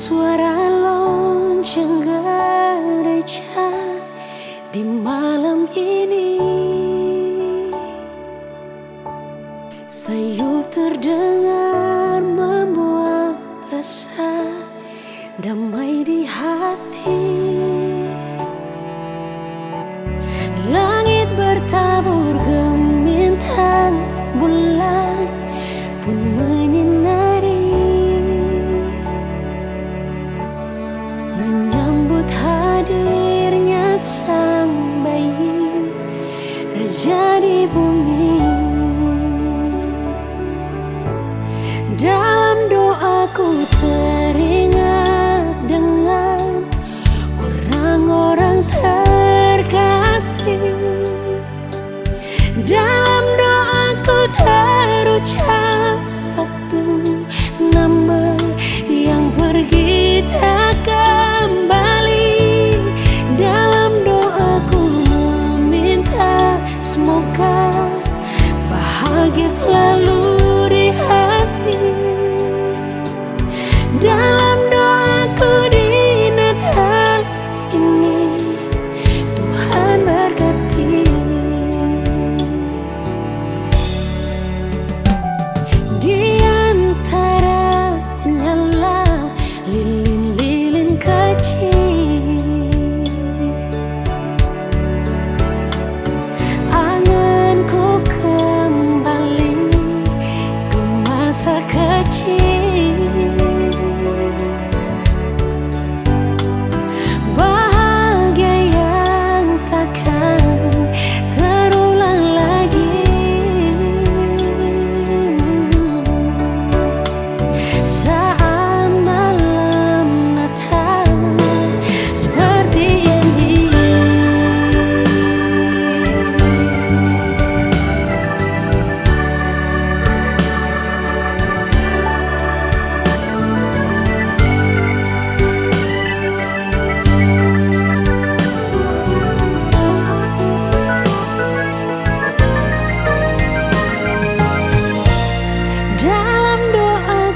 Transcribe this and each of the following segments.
suara lonceng 자리 보면 bahagia selalu.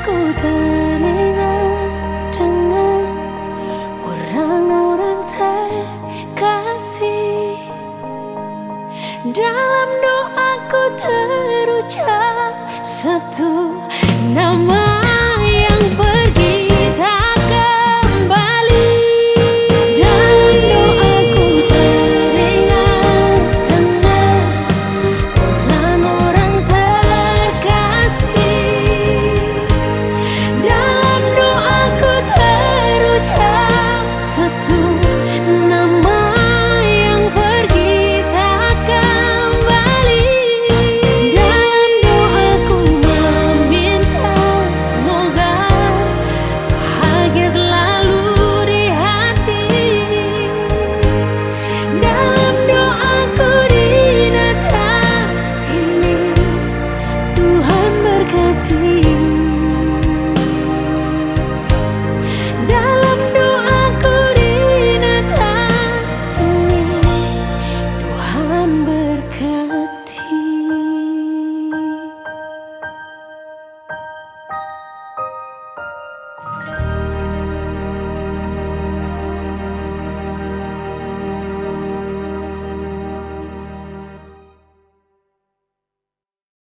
Ku teringat dengan orang-orang terkasih Dalam doaku terucap satu nama